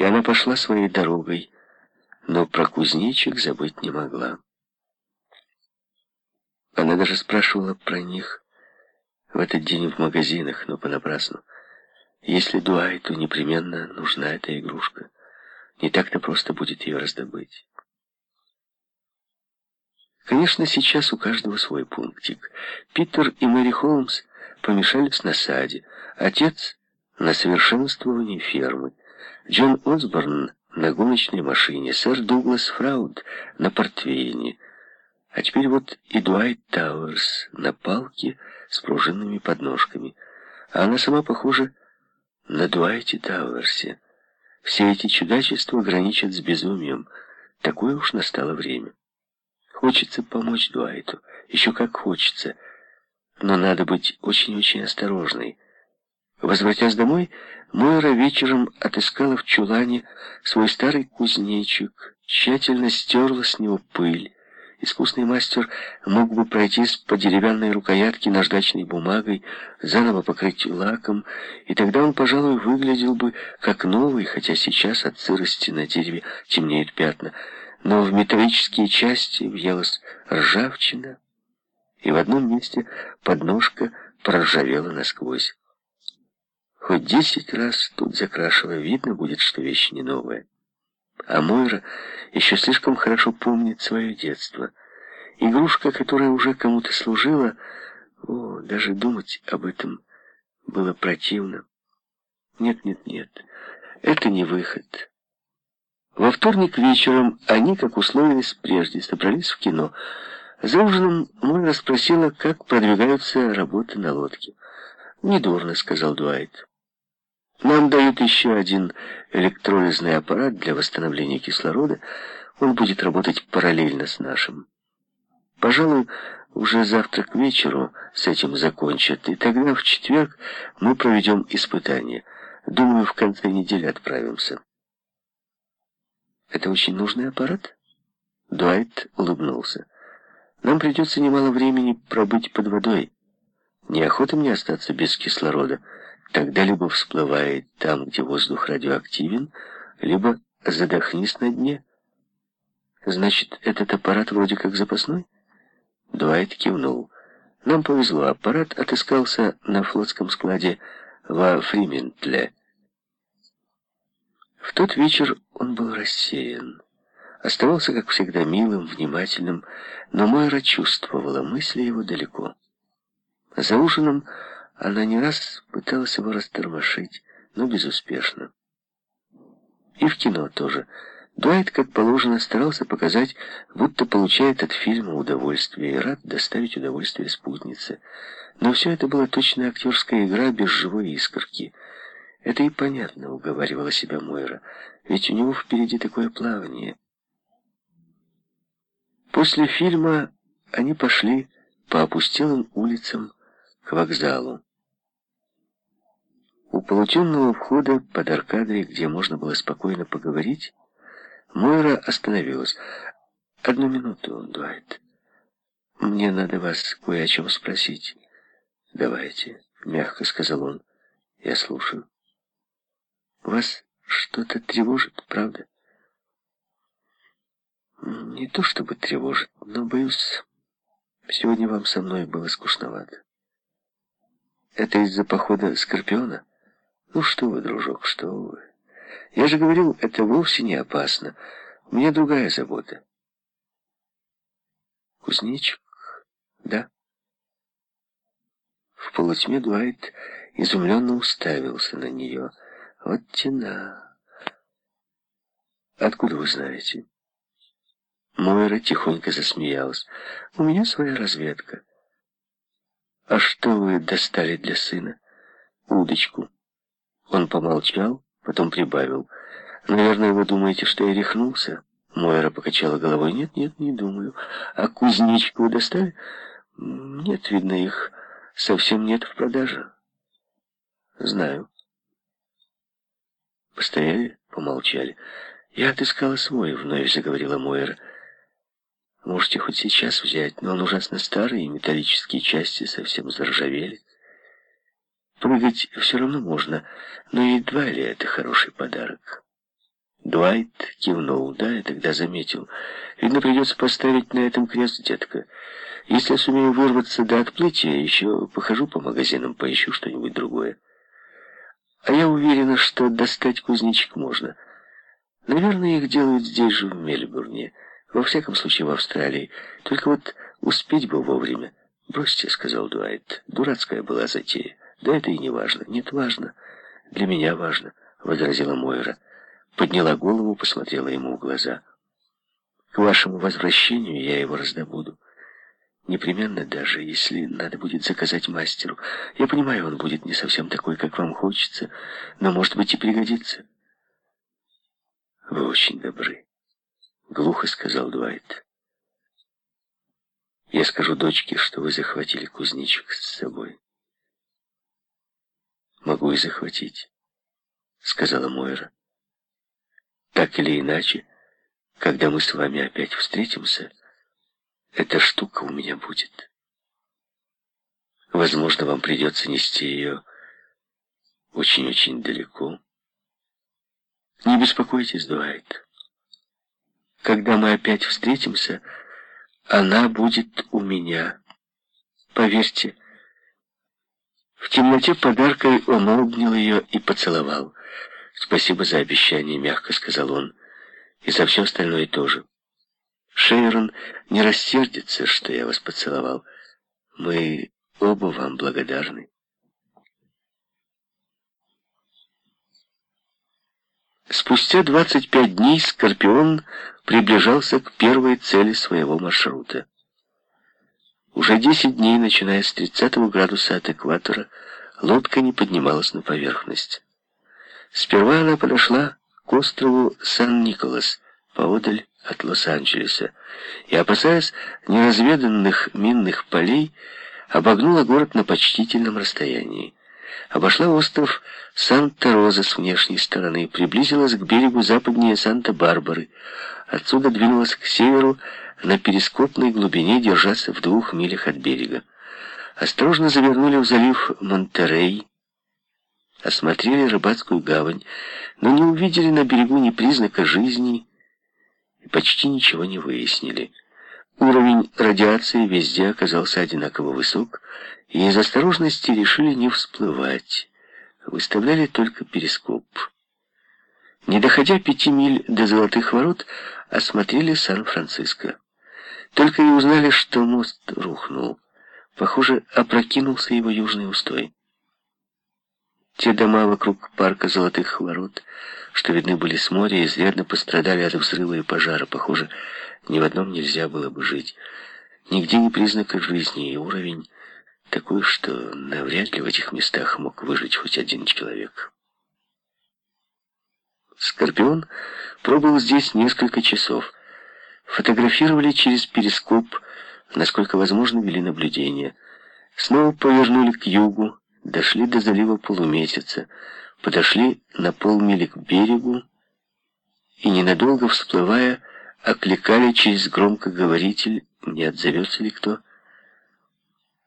И она пошла своей дорогой, но про кузнечик забыть не могла. Она даже спрашивала про них в этот день в магазинах, но понапрасну. Если Дуайту непременно нужна эта игрушка, не так-то просто будет ее раздобыть. Конечно, сейчас у каждого свой пунктик. Питер и Мэри Холмс помешались на саде, отец — на совершенствовании фермы, Джон Осборн — на гоночной машине, сэр Дуглас Фрауд — на портвейне, а теперь вот и Дуайт Тауэрс на палке с пружинными подножками, а она сама похожа на Дуайте Тауэрсе. Все эти чудачества граничат с безумием. Такое уж настало время. Хочется помочь Дуайту, еще как хочется, но надо быть очень-очень осторожной. Возвратясь домой, Мойра вечером отыскала в чулане свой старый кузнечик, тщательно стерла с него пыль, Искусный мастер мог бы пройтись по деревянной рукоятке наждачной бумагой, заново покрыть лаком, и тогда он, пожалуй, выглядел бы как новый, хотя сейчас от сырости на дереве темнеют пятна. Но в металлические части въелась ржавчина, и в одном месте подножка проржавела насквозь. Хоть десять раз тут закрашивая, видно будет, что вещь не новая. А Мойра еще слишком хорошо помнит свое детство. Игрушка, которая уже кому-то служила, о, даже думать об этом было противно. Нет, нет, нет, это не выход. Во вторник вечером они, как условились прежде, собрались в кино. За ужином Мойра спросила, как продвигаются работы на лодке. «Недурно», — сказал Дуайт. Нам дают еще один электролизный аппарат для восстановления кислорода. Он будет работать параллельно с нашим. Пожалуй, уже завтра к вечеру с этим закончат, и тогда в четверг мы проведем испытание. Думаю, в конце недели отправимся. Это очень нужный аппарат? Дуайт улыбнулся. Нам придется немало времени пробыть под водой. Неохота мне остаться без кислорода. Тогда либо всплывает там, где воздух радиоактивен, либо задохнись на дне. Значит, этот аппарат вроде как запасной? Дуайт кивнул. Нам повезло, аппарат отыскался на флотском складе во Фриментле. В тот вечер он был рассеян. Оставался, как всегда, милым, внимательным, но Мойра чувствовала, мысли его далеко. За ужином она не раз пыталась его растормошить, но безуспешно. И в кино тоже. Дуайт, как положено, старался показать, будто получает от фильма удовольствие и рад доставить удовольствие спутнице. Но все это была точная актерская игра без живой искорки. Это и понятно, уговаривала себя Мойра, ведь у него впереди такое плавание. После фильма они пошли по опустелым улицам к вокзалу. У полутемного входа под аркадой, где можно было спокойно поговорить, Мойра остановилась. «Одну минуту, Дуайт. Мне надо вас кое о чем спросить». «Давайте», — мягко сказал он. «Я слушаю». «Вас что-то тревожит, правда?» «Не то чтобы тревожит, но, боюсь, сегодня вам со мной было скучновато». «Это из-за похода Скорпиона?» Ну что вы, дружок, что вы. Я же говорил, это вовсе не опасно. У меня другая забота. Кузнечик, да? В полутьме Дуайт изумленно уставился на нее. Вот тена. Откуда вы знаете? Мойра тихонько засмеялась. У меня своя разведка. А что вы достали для сына? Удочку. Он помолчал, потом прибавил. «Наверное, вы думаете, что я рехнулся?» Мойра покачала головой. «Нет, нет, не думаю. А кузнечику вы достали?» «Нет, видно, их совсем нет в продаже». «Знаю». Постояли, помолчали. «Я отыскала свой», — вновь заговорила Мойра. «Можете хоть сейчас взять, но он ужасно старый, и металлические части совсем заржавели». Прыгать все равно можно, но едва ли это хороший подарок. Дуайт кивнул. Да, я тогда заметил. Видно, придется поставить на этом крест, детка. Если я сумею вырваться до отплытия, еще похожу по магазинам, поищу что-нибудь другое. А я уверена, что достать кузнечик можно. Наверное, их делают здесь же, в Мельбурне. Во всяком случае, в Австралии. Только вот успеть бы вовремя. «Бросьте», — сказал Дуайт. «Дурацкая была затея. Да это и не важно». «Нет, важно. Для меня важно», — возразила Мойра. Подняла голову, посмотрела ему в глаза. «К вашему возвращению я его раздобуду. Непременно даже, если надо будет заказать мастеру. Я понимаю, он будет не совсем такой, как вам хочется, но, может быть, и пригодится». «Вы очень добры», — глухо сказал Дуайт. Я скажу дочке, что вы захватили кузнечик с собой. Могу и захватить, сказала Мойра. Так или иначе, когда мы с вами опять встретимся, эта штука у меня будет. Возможно, вам придется нести ее очень-очень далеко. Не беспокойтесь, Дуайт. Когда мы опять встретимся, она будет у меня. Поверьте. В темноте подаркой он обнял ее и поцеловал. «Спасибо за обещание», — мягко сказал он. «И за все остальное тоже. Шейрон не рассердится, что я вас поцеловал. Мы оба вам благодарны». Спустя 25 дней Скорпион приближался к первой цели своего маршрута. Уже 10 дней, начиная с 30 градуса от экватора, лодка не поднималась на поверхность. Сперва она подошла к острову Сан-Николас, поодаль от Лос-Анджелеса, и, опасаясь неразведанных минных полей, обогнула город на почтительном расстоянии обошла остров Санта-Роза с внешней стороны, приблизилась к берегу западнее Санта-Барбары, отсюда двинулась к северу на перископной глубине, держась в двух милях от берега. Осторожно завернули в залив Монтерей, осмотрели рыбацкую гавань, но не увидели на берегу ни признака жизни и почти ничего не выяснили. Уровень радиации везде оказался одинаково высок, и из осторожности решили не всплывать. Выставляли только перископ. Не доходя пяти миль до Золотых ворот, осмотрели Сан-Франциско. Только и узнали, что мост рухнул. Похоже, опрокинулся его южный устой. Те дома вокруг парка Золотых ворот, что видны были с моря, изрядно пострадали от взрыва и пожара. Похоже, ни в одном нельзя было бы жить. Нигде не признака жизни, и уровень такой, что навряд ли в этих местах мог выжить хоть один человек. Скорпион пробыл здесь несколько часов. Фотографировали через перископ, насколько возможно, вели наблюдения. Снова повернули к югу, дошли до залива полумесяца, подошли на полмили к берегу и, ненадолго всплывая, окликали через громкоговоритель, не отзовется ли кто,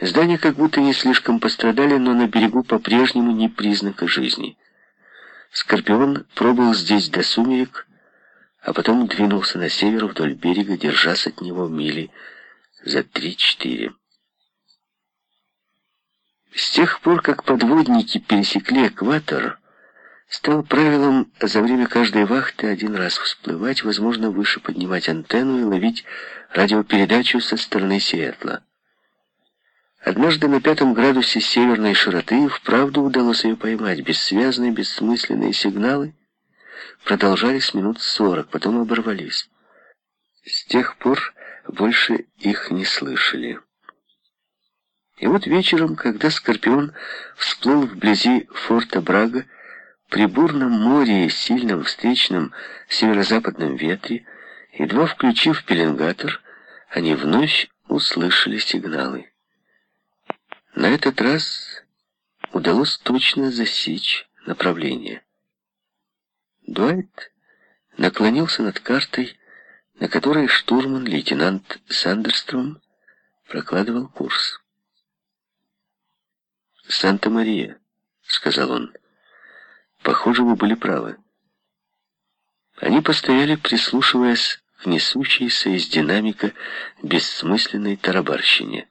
Здания как будто не слишком пострадали, но на берегу по-прежнему ни признака жизни. Скорпион пробыл здесь до сумерек, а потом двинулся на север вдоль берега, держась от него мили за три-четыре. С тех пор, как подводники пересекли экватор, стало правилом за время каждой вахты один раз всплывать, возможно, выше поднимать антенну и ловить радиопередачу со стороны Сиэтла. Однажды на пятом градусе северной широты вправду удалось ее поймать. Бессвязные, бессмысленные сигналы продолжались минут сорок, потом оборвались. С тех пор больше их не слышали. И вот вечером, когда Скорпион всплыл вблизи форта Брага, при бурном море и сильном встречном северо-западном ветре, едва включив пеленгатор, они вновь услышали сигналы. На этот раз удалось точно засечь направление. Дуайт наклонился над картой, на которой штурман лейтенант Сандерстром прокладывал курс. «Санта-Мария», — сказал он, — «похоже, вы были правы. Они постояли, прислушиваясь к несущейся из динамика бессмысленной тарабарщине.